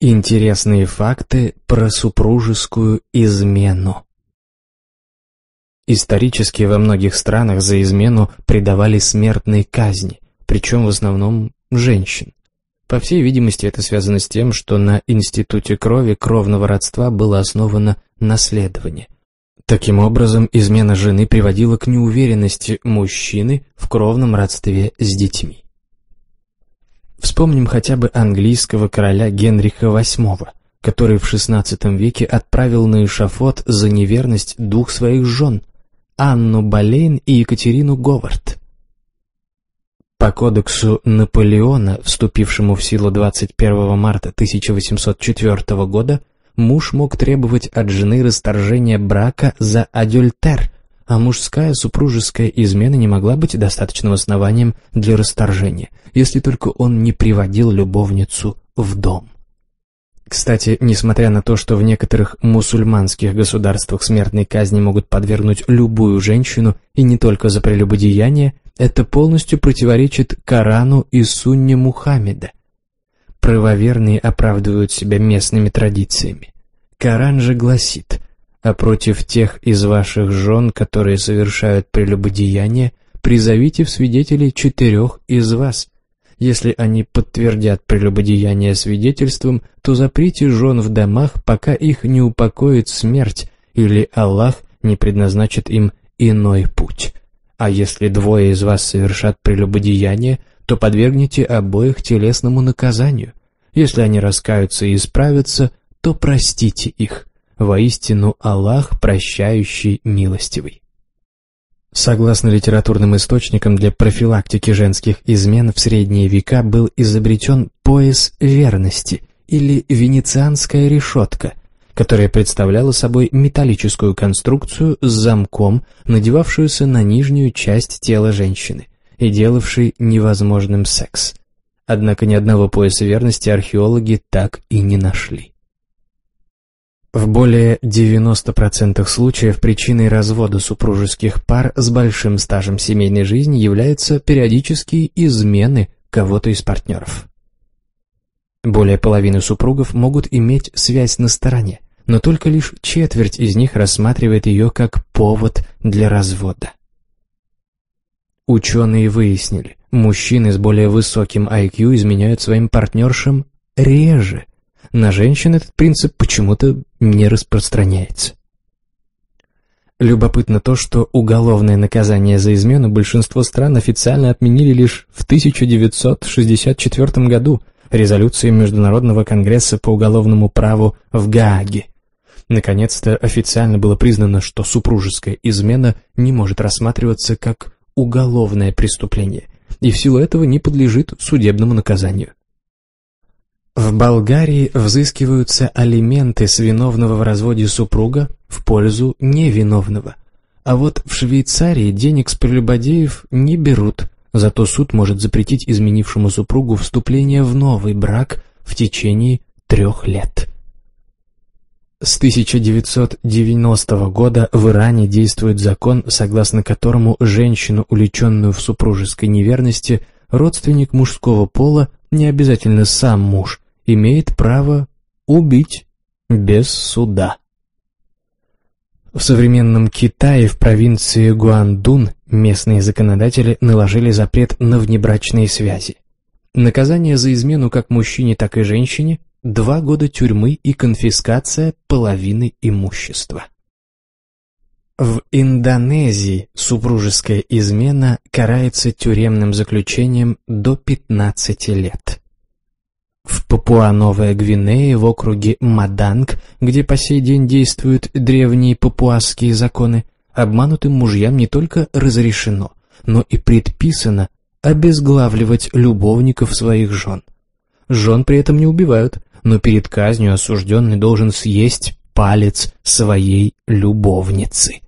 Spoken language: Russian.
Интересные факты про супружескую измену. Исторически во многих странах за измену предавали смертной казни, причем в основном женщин. По всей видимости, это связано с тем, что на институте крови кровного родства было основано наследование. Таким образом, измена жены приводила к неуверенности мужчины в кровном родстве с детьми. Вспомним хотя бы английского короля Генриха VIII, который в XVI веке отправил на эшафот за неверность двух своих жен, Анну Болейн и Екатерину Говард. По кодексу Наполеона, вступившему в силу 21 марта 1804 года, муж мог требовать от жены расторжения брака за адюльтер, а мужская супружеская измена не могла быть достаточным основанием для расторжения, если только он не приводил любовницу в дом. Кстати, несмотря на то, что в некоторых мусульманских государствах смертной казни могут подвергнуть любую женщину, и не только за прелюбодеяние, это полностью противоречит Корану и Сунне Мухаммеда. Правоверные оправдывают себя местными традициями. Коран же гласит а против тех из ваших жен, которые совершают прелюбодеяние, призовите в свидетелей четырех из вас. Если они подтвердят прелюбодеяние свидетельством, то заприте жен в домах, пока их не упокоит смерть, или Аллах не предназначит им иной путь. А если двое из вас совершат прелюбодеяние, то подвергните обоих телесному наказанию. Если они раскаются и исправятся, то простите их. Воистину Аллах прощающий, милостивый. Согласно литературным источникам, для профилактики женских измен в средние века был изобретен пояс верности или венецианская решетка, которая представляла собой металлическую конструкцию с замком, надевавшуюся на нижнюю часть тела женщины и делавшей невозможным секс. Однако ни одного пояса верности археологи так и не нашли. В более 90% случаев причиной развода супружеских пар с большим стажем семейной жизни являются периодические измены кого-то из партнеров. Более половины супругов могут иметь связь на стороне, но только лишь четверть из них рассматривает ее как повод для развода. Ученые выяснили, мужчины с более высоким IQ изменяют своим партнершам реже, на женщин этот принцип почему-то не распространяется. Любопытно то, что уголовное наказание за измену большинство стран официально отменили лишь в 1964 году резолюцией Международного конгресса по уголовному праву в Гааге. Наконец-то официально было признано, что супружеская измена не может рассматриваться как уголовное преступление и в силу этого не подлежит судебному наказанию. В Болгарии взыскиваются алименты с виновного в разводе супруга в пользу невиновного. А вот в Швейцарии денег с прелюбодеев не берут, зато суд может запретить изменившему супругу вступление в новый брак в течение трех лет. С 1990 года в Иране действует закон, согласно которому женщину, уличенную в супружеской неверности, родственник мужского пола, не обязательно сам муж, имеет право убить без суда. В современном Китае в провинции Гуандун местные законодатели наложили запрет на внебрачные связи. Наказание за измену как мужчине, так и женщине – два года тюрьмы и конфискация половины имущества. В Индонезии супружеская измена карается тюремным заключением до 15 лет. Папуа-Новая Гвинея, в округе Маданг, где по сей день действуют древние папуасские законы, обманутым мужьям не только разрешено, но и предписано обезглавливать любовников своих жен. Жен при этом не убивают, но перед казнью осужденный должен съесть палец своей любовницы.